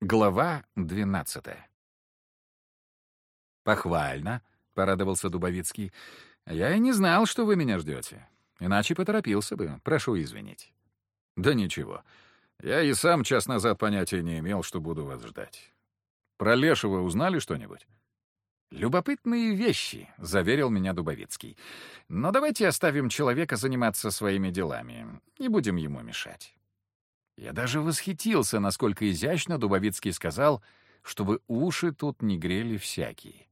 Глава двенадцатая. «Похвально», — порадовался Дубовицкий. «Я и не знал, что вы меня ждете. Иначе поторопился бы. Прошу извинить». «Да ничего. Я и сам час назад понятия не имел, что буду вас ждать. Про Лешего узнали что-нибудь?» «Любопытные вещи», — заверил меня Дубовицкий. «Но давайте оставим человека заниматься своими делами. Не будем ему мешать». Я даже восхитился, насколько изящно Дубовицкий сказал, чтобы уши тут не грели всякие.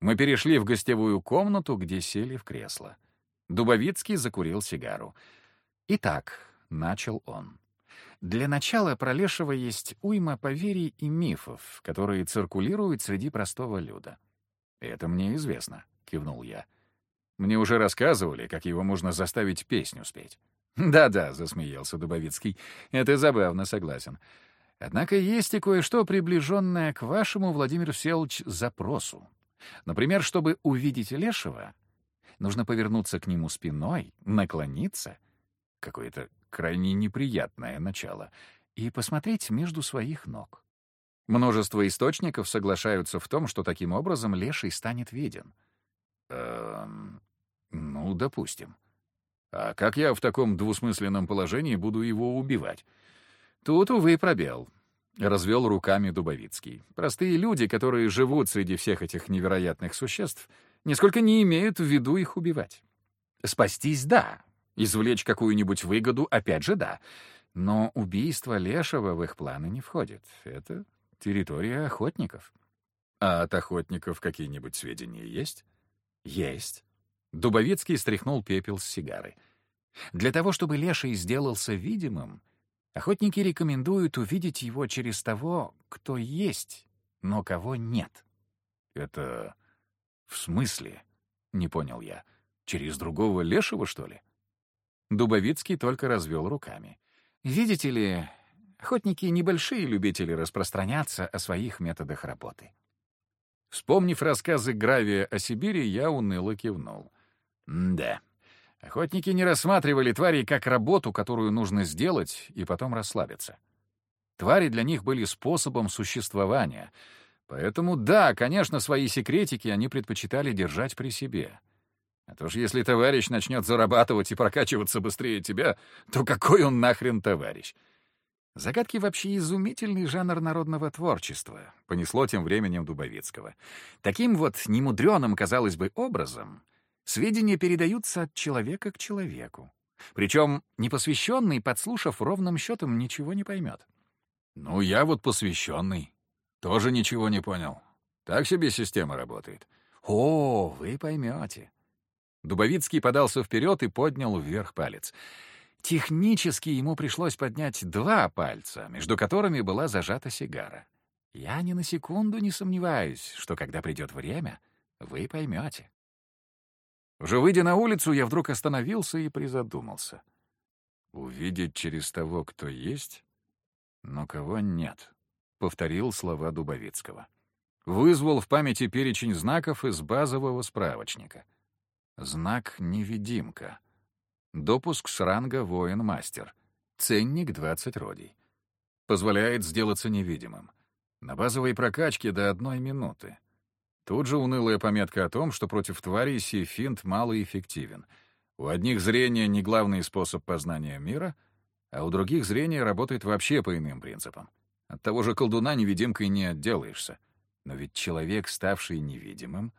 Мы перешли в гостевую комнату, где сели в кресло. Дубовицкий закурил сигару. «Итак», — начал он, — «для начала про Лешего есть уйма поверий и мифов, которые циркулируют среди простого люда». «Это мне известно», — кивнул я. «Мне уже рассказывали, как его можно заставить песню спеть». «Да-да», — засмеялся Дубовицкий, — «это забавно, согласен. Однако есть и кое-что, приближенное к вашему, Владимир Всеволодович, запросу. Например, чтобы увидеть Лешего, нужно повернуться к нему спиной, наклониться, какое-то крайне неприятное начало, и посмотреть между своих ног. Множество источников соглашаются в том, что таким образом Леший станет виден. Эм, ну, допустим. А как я в таком двусмысленном положении буду его убивать? Тут, увы, пробел. Развел руками Дубовицкий. Простые люди, которые живут среди всех этих невероятных существ, нисколько не имеют в виду их убивать. Спастись — да. Извлечь какую-нибудь выгоду — опять же, да. Но убийство Лешего в их планы не входит. Это территория охотников. А от охотников какие-нибудь сведения есть? Есть. Дубовицкий стряхнул пепел с сигары. Для того, чтобы леший сделался видимым, охотники рекомендуют увидеть его через того, кто есть, но кого нет. «Это в смысле?» — не понял я. «Через другого лешего, что ли?» Дубовицкий только развел руками. «Видите ли, охотники — небольшие любители распространяться о своих методах работы». Вспомнив рассказы Гравия о Сибири, я уныло кивнул. Да. Охотники не рассматривали тварей как работу, которую нужно сделать, и потом расслабиться. Твари для них были способом существования. Поэтому, да, конечно, свои секретики они предпочитали держать при себе. А то ж если товарищ начнет зарабатывать и прокачиваться быстрее тебя, то какой он нахрен товарищ? Загадки вообще изумительный жанр народного творчества, понесло тем временем Дубовицкого. Таким вот немудреным, казалось бы, образом — Сведения передаются от человека к человеку. Причем непосвященный, подслушав ровным счетом, ничего не поймет. «Ну, я вот посвященный. Тоже ничего не понял. Так себе система работает». «О, вы поймете». Дубовицкий подался вперед и поднял вверх палец. Технически ему пришлось поднять два пальца, между которыми была зажата сигара. Я ни на секунду не сомневаюсь, что когда придет время, вы поймете. Уже выйдя на улицу, я вдруг остановился и призадумался. «Увидеть через того, кто есть, но кого нет», — повторил слова Дубовицкого. Вызвал в памяти перечень знаков из базового справочника. Знак «Невидимка». Допуск с ранга «Воин-мастер». Ценник 20 родий. Позволяет сделаться невидимым. На базовой прокачке до одной минуты. Тут же унылая пометка о том, что против тварей сей финт малоэффективен. У одних зрение не главный способ познания мира, а у других зрение работает вообще по иным принципам. От того же колдуна невидимкой не отделаешься. Но ведь человек, ставший невидимым,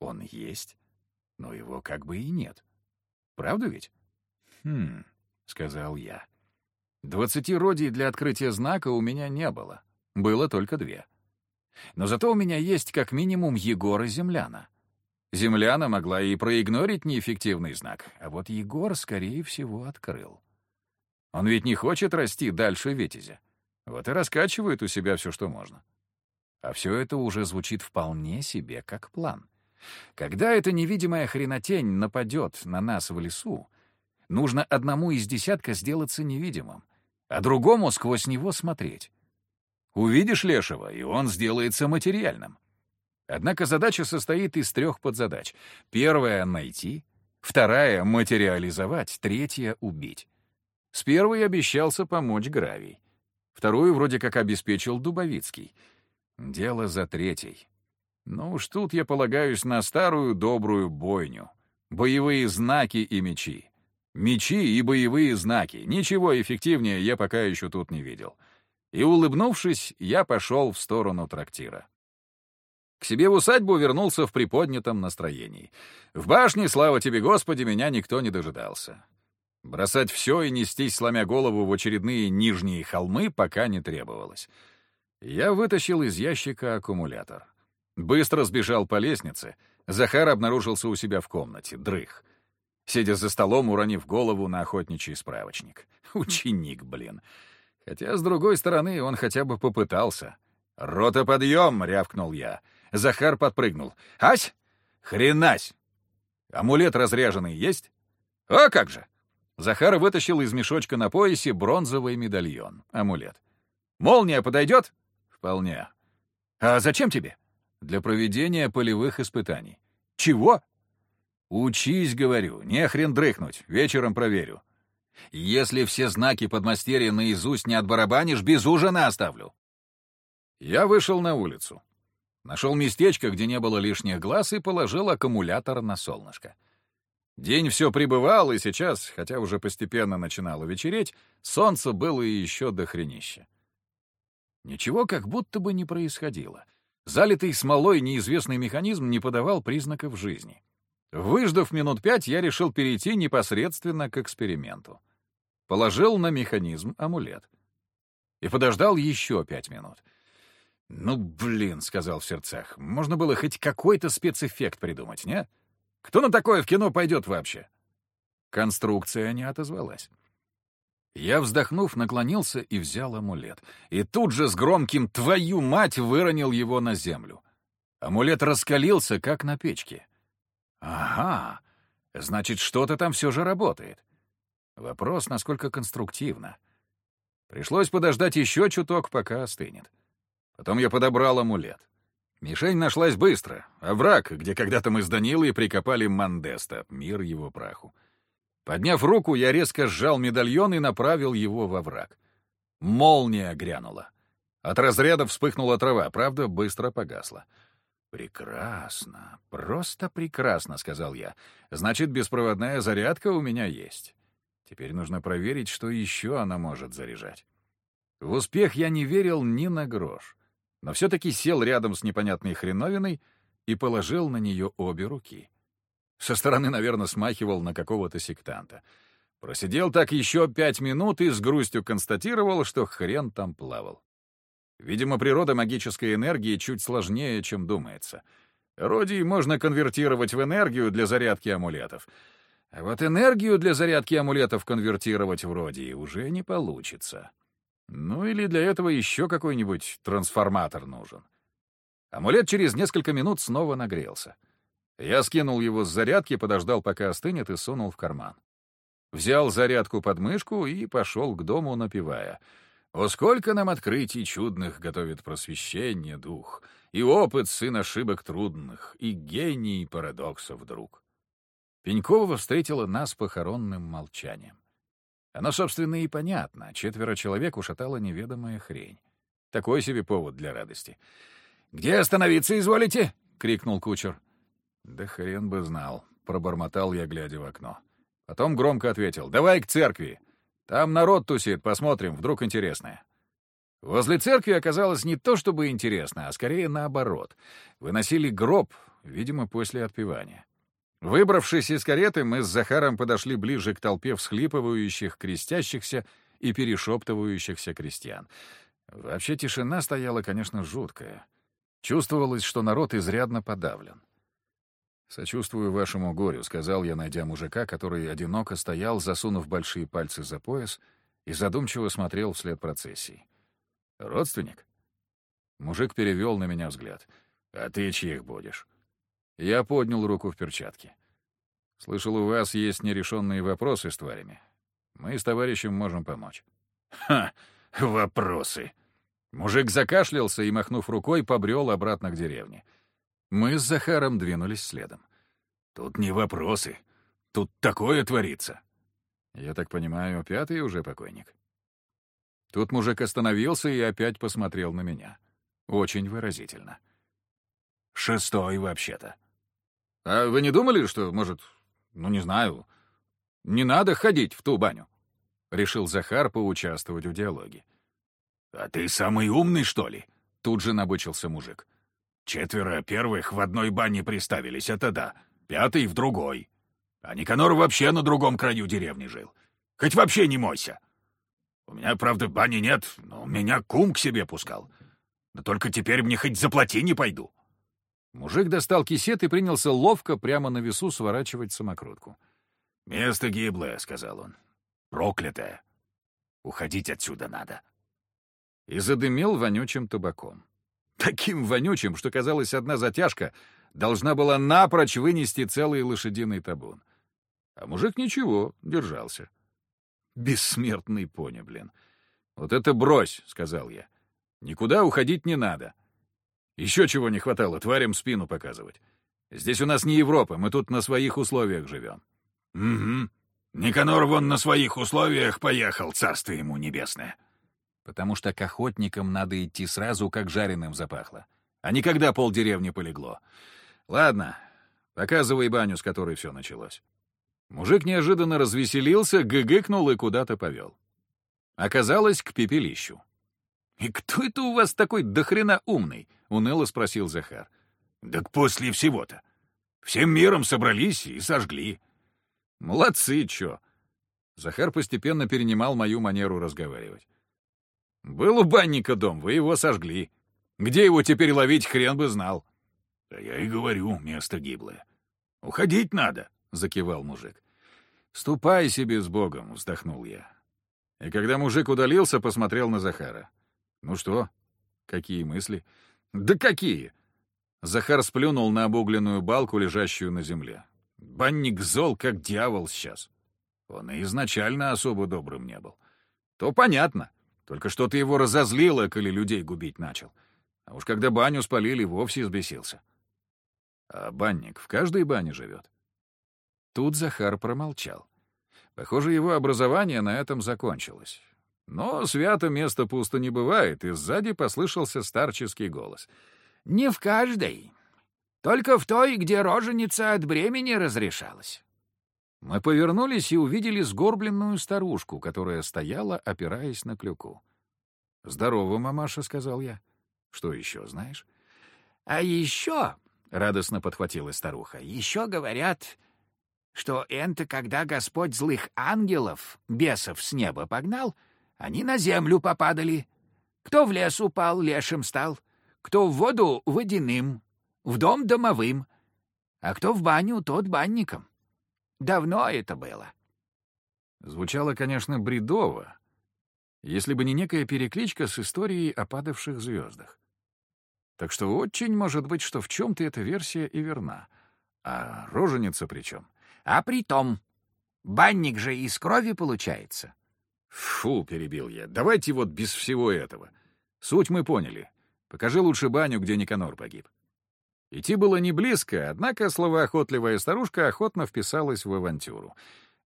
он есть, но его как бы и нет. Правда ведь? «Хм», — сказал я. «Двадцати родий для открытия знака у меня не было. Было только две». Но зато у меня есть как минимум Егора Земляна. Земляна могла и проигнорить неэффективный знак, а вот Егор, скорее всего, открыл. Он ведь не хочет расти дальше Витязя. Вот и раскачивает у себя все, что можно. А все это уже звучит вполне себе как план. Когда эта невидимая хренотень нападет на нас в лесу, нужно одному из десятка сделаться невидимым, а другому сквозь него смотреть. Увидишь Лешего, и он сделается материальным. Однако задача состоит из трех подзадач. Первая — найти, вторая — материализовать, третья — убить. С первой обещался помочь Гравий. Вторую вроде как обеспечил Дубовицкий. Дело за третий. Ну уж тут я полагаюсь на старую добрую бойню. Боевые знаки и мечи. Мечи и боевые знаки. Ничего эффективнее я пока еще тут не видел. И, улыбнувшись, я пошел в сторону трактира. К себе в усадьбу вернулся в приподнятом настроении. В башне, слава тебе, Господи, меня никто не дожидался. Бросать все и нестись, сломя голову в очередные нижние холмы, пока не требовалось. Я вытащил из ящика аккумулятор. Быстро сбежал по лестнице. Захар обнаружился у себя в комнате, дрых. Сидя за столом, уронив голову на охотничий справочник. Ученик, блин. Хотя, с другой стороны, он хотя бы попытался. «Рота, подъем!» — рявкнул я. Захар подпрыгнул. «Ась! Хренась! Амулет разряженный есть?» «А как же!» Захар вытащил из мешочка на поясе бронзовый медальон, амулет. «Молния подойдет?» «Вполне». «А зачем тебе?» «Для проведения полевых испытаний». «Чего?» «Учись, говорю, не хрен дрыхнуть, вечером проверю. Если все знаки подмастерья наизусть не отбарабанишь, без ужина оставлю». Я вышел на улицу. Нашел местечко, где не было лишних глаз, и положил аккумулятор на солнышко. День все прибывал, и сейчас, хотя уже постепенно начинало вечереть, солнце было еще до хренища. Ничего как будто бы не происходило. Залитый смолой неизвестный механизм не подавал признаков жизни. Выждав минут пять, я решил перейти непосредственно к эксперименту. Положил на механизм амулет. И подождал еще пять минут. «Ну, блин», — сказал в сердцах, — «можно было хоть какой-то спецэффект придумать, не?» Кто на такое в кино пойдет вообще?» Конструкция не отозвалась. Я, вздохнув, наклонился и взял амулет. И тут же с громким «твою мать» выронил его на землю. Амулет раскалился, как на печке. «Ага, значит, что-то там все же работает». Вопрос, насколько конструктивно. Пришлось подождать еще чуток, пока остынет. Потом я подобрал амулет. Мишень нашлась быстро. а враг, где когда-то мы с Данилой прикопали Мандеста, мир его праху. Подняв руку, я резко сжал медальон и направил его во враг. Молния грянула. От разряда вспыхнула трава, правда, быстро погасла. «Прекрасно, просто прекрасно», — сказал я. «Значит, беспроводная зарядка у меня есть. Теперь нужно проверить, что еще она может заряжать». В успех я не верил ни на грош но все-таки сел рядом с непонятной хреновиной и положил на нее обе руки. Со стороны, наверное, смахивал на какого-то сектанта. Просидел так еще пять минут и с грустью констатировал, что хрен там плавал. Видимо, природа магической энергии чуть сложнее, чем думается. Родий можно конвертировать в энергию для зарядки амулетов. А вот энергию для зарядки амулетов конвертировать в Родии уже не получится. Ну или для этого еще какой-нибудь трансформатор нужен. Амулет через несколько минут снова нагрелся. Я скинул его с зарядки, подождал, пока остынет, и сунул в карман. Взял зарядку под мышку и пошел к дому, напевая. «О, сколько нам открытий чудных готовит просвещение дух, и опыт сын ошибок трудных, и гений парадоксов друг». Пенькова встретила нас похоронным молчанием. Оно, собственно, и понятно. Четверо человек ушатала неведомая хрень. Такой себе повод для радости. «Где остановиться изволите?» — крикнул кучер. «Да хрен бы знал», — пробормотал я, глядя в окно. Потом громко ответил. «Давай к церкви. Там народ тусит, посмотрим, вдруг интересное». Возле церкви оказалось не то чтобы интересно, а скорее наоборот. Выносили гроб, видимо, после отпевания. Выбравшись из кареты, мы с Захаром подошли ближе к толпе всхлипывающих, крестящихся и перешептывающихся крестьян. Вообще тишина стояла, конечно, жуткая. Чувствовалось, что народ изрядно подавлен. «Сочувствую вашему горю», — сказал я, найдя мужика, который одиноко стоял, засунув большие пальцы за пояс, и задумчиво смотрел вслед процессии. «Родственник?» Мужик перевел на меня взгляд. «А ты чьих будешь?» Я поднял руку в перчатке. «Слышал, у вас есть нерешенные вопросы с тварями. Мы с товарищем можем помочь». «Ха! Вопросы!» Мужик закашлялся и, махнув рукой, побрел обратно к деревне. Мы с Захаром двинулись следом. «Тут не вопросы. Тут такое творится!» «Я так понимаю, пятый уже покойник?» Тут мужик остановился и опять посмотрел на меня. Очень выразительно. «Шестой, вообще-то». «А вы не думали, что, может, ну, не знаю, не надо ходить в ту баню?» Решил Захар поучаствовать в диалоге. «А ты самый умный, что ли?» Тут же набычился мужик. «Четверо первых в одной бане приставились, это да. Пятый в другой. А Никанор вообще на другом краю деревни жил. Хоть вообще не мойся. У меня, правда, бани нет, но меня кум к себе пускал. Да только теперь мне хоть заплати не пойду». Мужик достал кисет и принялся ловко прямо на весу сворачивать самокрутку. «Место гиблое», — сказал он. «Проклятое. Уходить отсюда надо» и задымел вонючим табаком. Таким вонючим, что, казалось, одна затяжка должна была напрочь вынести целый лошадиный табун. А мужик ничего, держался. Бессмертный пони, блин. «Вот это брось», — сказал я. «Никуда уходить не надо. Еще чего не хватало, тварям спину показывать. Здесь у нас не Европа, мы тут на своих условиях живем». «Угу. Никанор вон на своих условиях поехал, царство ему небесное», потому что к охотникам надо идти сразу, как жареным запахло, а не когда полдеревни полегло. Ладно, показывай баню, с которой все началось. Мужик неожиданно развеселился, гыгыкнул и куда-то повел. Оказалось, к пепелищу. «И кто это у вас такой дохрена умный?» — уныло спросил Захар. «Так после всего-то. Всем миром собрались и сожгли». «Молодцы, чё!» Захар постепенно перенимал мою манеру разговаривать. Был у банника дом, вы его сожгли. Где его теперь ловить, хрен бы знал. — Да я и говорю, место гиблое. Уходить надо, — закивал мужик. — Ступай себе с Богом, — вздохнул я. И когда мужик удалился, посмотрел на Захара. — Ну что? Какие мысли? — Да какие? Захар сплюнул на обугленную балку, лежащую на земле. Банник зол, как дьявол сейчас. Он и изначально особо добрым не был. То понятно. Только что-то его разозлило, коли людей губить начал. А уж когда баню спалили, вовсе взбесился. А банник в каждой бане живет. Тут Захар промолчал. Похоже, его образование на этом закончилось. Но свято место пусто не бывает, и сзади послышался старческий голос. «Не в каждой. Только в той, где роженица от бремени разрешалась». Мы повернулись и увидели сгорбленную старушку, которая стояла, опираясь на клюку. «Здорово, мамаша», — сказал я. «Что еще знаешь?» «А еще», — радостно подхватила старуха, — «еще говорят, что энто, когда Господь злых ангелов, бесов с неба погнал, они на землю попадали. Кто в лес упал, лешим стал, кто в воду — водяным, в дом — домовым, а кто в баню, тот банником. Давно это было. Звучало, конечно, бредово, если бы не некая перекличка с историей о падавших звездах. Так что очень может быть, что в чем-то эта версия и верна. А роженица при чем? А при том, банник же из крови получается. Фу, перебил я, давайте вот без всего этого. Суть мы поняли. Покажи лучше баню, где Никанор погиб. Идти было не близко, однако словоохотливая старушка охотно вписалась в авантюру.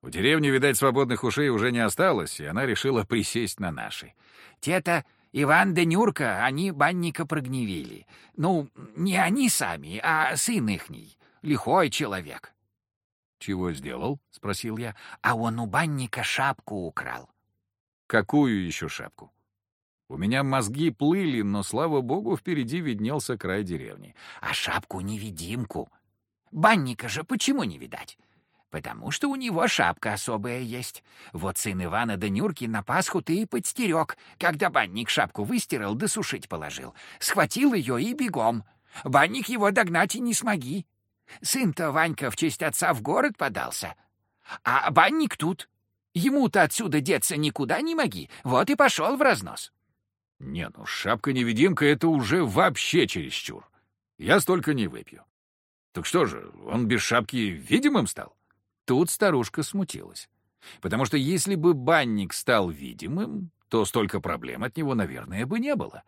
В деревне, видать, свободных ушей уже не осталось, и она решила присесть на наши. Тета Иван да Нюрка, они банника прогневили. Ну, не они сами, а сын ихний. Лихой человек. «Чего сделал?» — спросил я. «А он у банника шапку украл». «Какую еще шапку?» У меня мозги плыли, но, слава богу, впереди виднелся край деревни. А шапку-невидимку? Банника же почему не видать? Потому что у него шапка особая есть. Вот сын Ивана да на Пасху ты и подстерег, когда банник шапку выстирал да сушить положил. Схватил ее и бегом. Банник его догнать и не смоги. Сын-то Ванька в честь отца в город подался. А банник тут. Ему-то отсюда деться никуда не моги. Вот и пошел в разнос. Не, ну шапка-невидимка — это уже вообще чересчур. Я столько не выпью. Так что же, он без шапки видимым стал? Тут старушка смутилась. Потому что если бы банник стал видимым, то столько проблем от него, наверное, бы не было.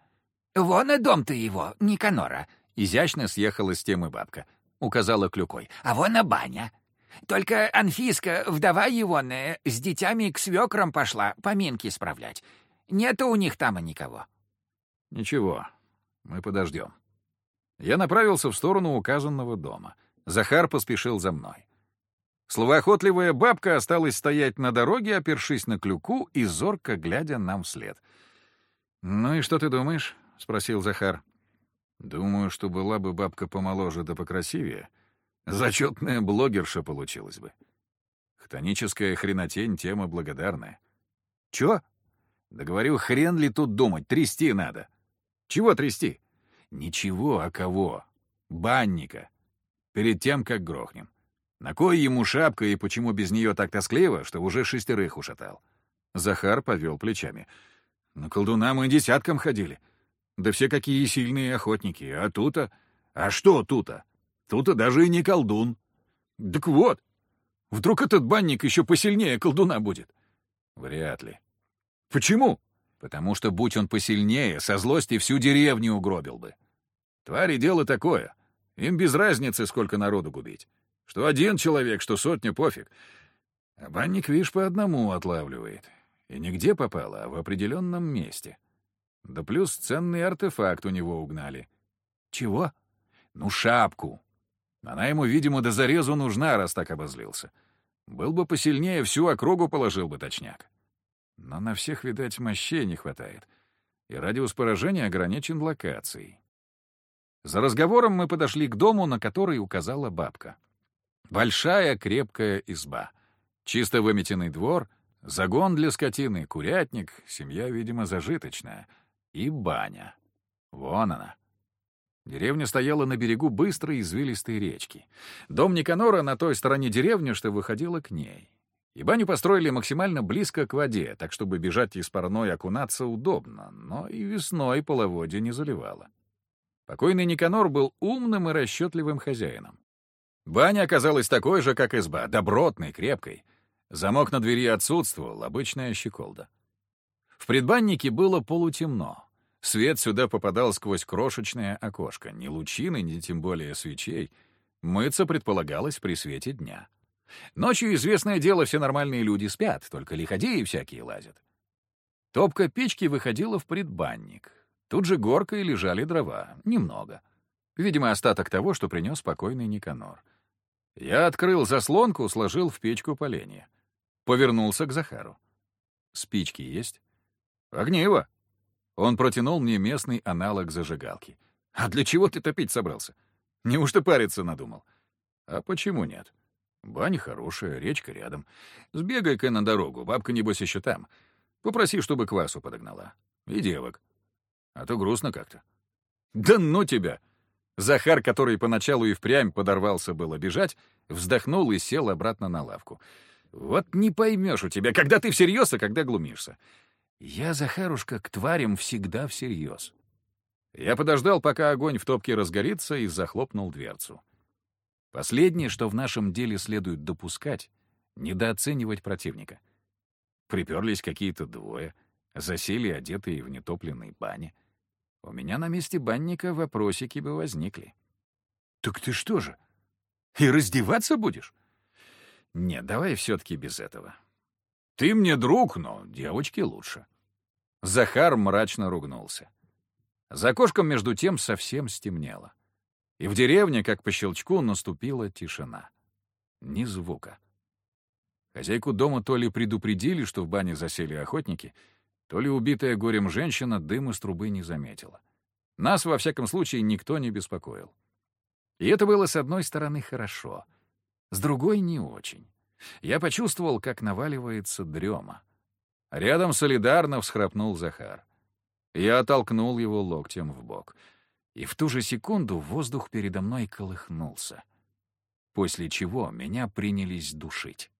«Вон и дом-то его, Никанора», — изящно съехала с темы бабка. Указала клюкой. «А вон и баня. Только Анфиска, вдова его, с детьми к свекрам пошла поминки справлять. Нету у них там и никого. Ничего, мы подождем. Я направился в сторону указанного дома. Захар поспешил за мной. Словоохотливая бабка осталась стоять на дороге, опершись на клюку и зорко глядя нам вслед. «Ну и что ты думаешь?» — спросил Захар. «Думаю, что была бы бабка помоложе да покрасивее. Зачетная блогерша получилась бы. Хтоническая хренотень — тема благодарная». «Чё?» «Да говорю, хрен ли тут думать, трясти надо». «Чего трясти?» «Ничего, а кого? Банника. Перед тем, как грохнем. На кой ему шапка и почему без нее так тоскливо, что уже шестерых ушатал?» Захар повел плечами. «На колдуна мы десятком ходили. Да все какие сильные охотники. А тут-то... А что тут-то? Тут-то даже и не колдун. Так вот, вдруг этот банник еще посильнее колдуна будет?» «Вряд ли». «Почему?» «Потому что, будь он посильнее, со злости всю деревню угробил бы. Твари дело такое. Им без разницы, сколько народу губить. Что один человек, что сотня, пофиг. А банник, видишь, по одному отлавливает. И нигде попало, а в определенном месте. Да плюс ценный артефакт у него угнали. Чего? Ну, шапку. Она ему, видимо, до зарезу нужна, раз так обозлился. Был бы посильнее, всю округу положил бы точняк. Но на всех, видать, мощей не хватает. И радиус поражения ограничен локацией. За разговором мы подошли к дому, на который указала бабка. Большая крепкая изба. Чисто выметенный двор, загон для скотины, курятник, семья, видимо, зажиточная. И баня. Вон она. Деревня стояла на берегу быстрой извилистой речки. Дом Никанора на той стороне деревни, что выходила к ней. И баню построили максимально близко к воде, так чтобы бежать из парной окунаться удобно, но и весной половодье не заливало. Покойный Никанор был умным и расчетливым хозяином. Баня оказалась такой же, как изба, добротной, крепкой. Замок на двери отсутствовал, обычная щеколда. В предбаннике было полутемно. Свет сюда попадал сквозь крошечное окошко. Ни лучины, ни тем более свечей. Мыться предполагалось при свете дня. Ночью, известное дело, все нормальные люди спят, только лиходеи всякие лазят. Топка печки выходила в предбанник. Тут же горкой лежали дрова. Немного. Видимо, остаток того, что принес покойный Никанор. Я открыл заслонку, сложил в печку поленья. Повернулся к Захару. «Спички есть?» «Огниво!» Он протянул мне местный аналог зажигалки. «А для чего ты топить собрался? Неужто париться надумал?» «А почему нет? Баня хорошая, речка рядом. Сбегай-ка на дорогу, бабка, небось, еще там. Попроси, чтобы квасу подогнала. И девок. А то грустно как-то». «Да ну тебя!» Захар, который поначалу и впрямь подорвался было бежать, вздохнул и сел обратно на лавку. «Вот не поймешь у тебя, когда ты всерьез, а когда глумишься. Я, Захарушка, к тварям всегда всерьез». Я подождал, пока огонь в топке разгорится, и захлопнул дверцу. Последнее, что в нашем деле следует допускать — недооценивать противника. Приперлись какие-то двое, засели одетые в нетопленной бане — у меня на месте банника вопросики бы возникли. «Так ты что же, и раздеваться будешь?» «Нет, давай все-таки без этого. Ты мне друг, но девочки лучше». Захар мрачно ругнулся. За окошком между тем совсем стемнело. И в деревне, как по щелчку, наступила тишина. Ни звука. Хозяйку дома то ли предупредили, что в бане засели охотники — то ли убитая горем женщина дым из трубы не заметила. Нас, во всяком случае, никто не беспокоил. И это было, с одной стороны, хорошо, с другой — не очень. Я почувствовал, как наваливается дрема. Рядом солидарно всхрапнул Захар. Я оттолкнул его локтем в бок. И в ту же секунду воздух передо мной колыхнулся. После чего меня принялись душить.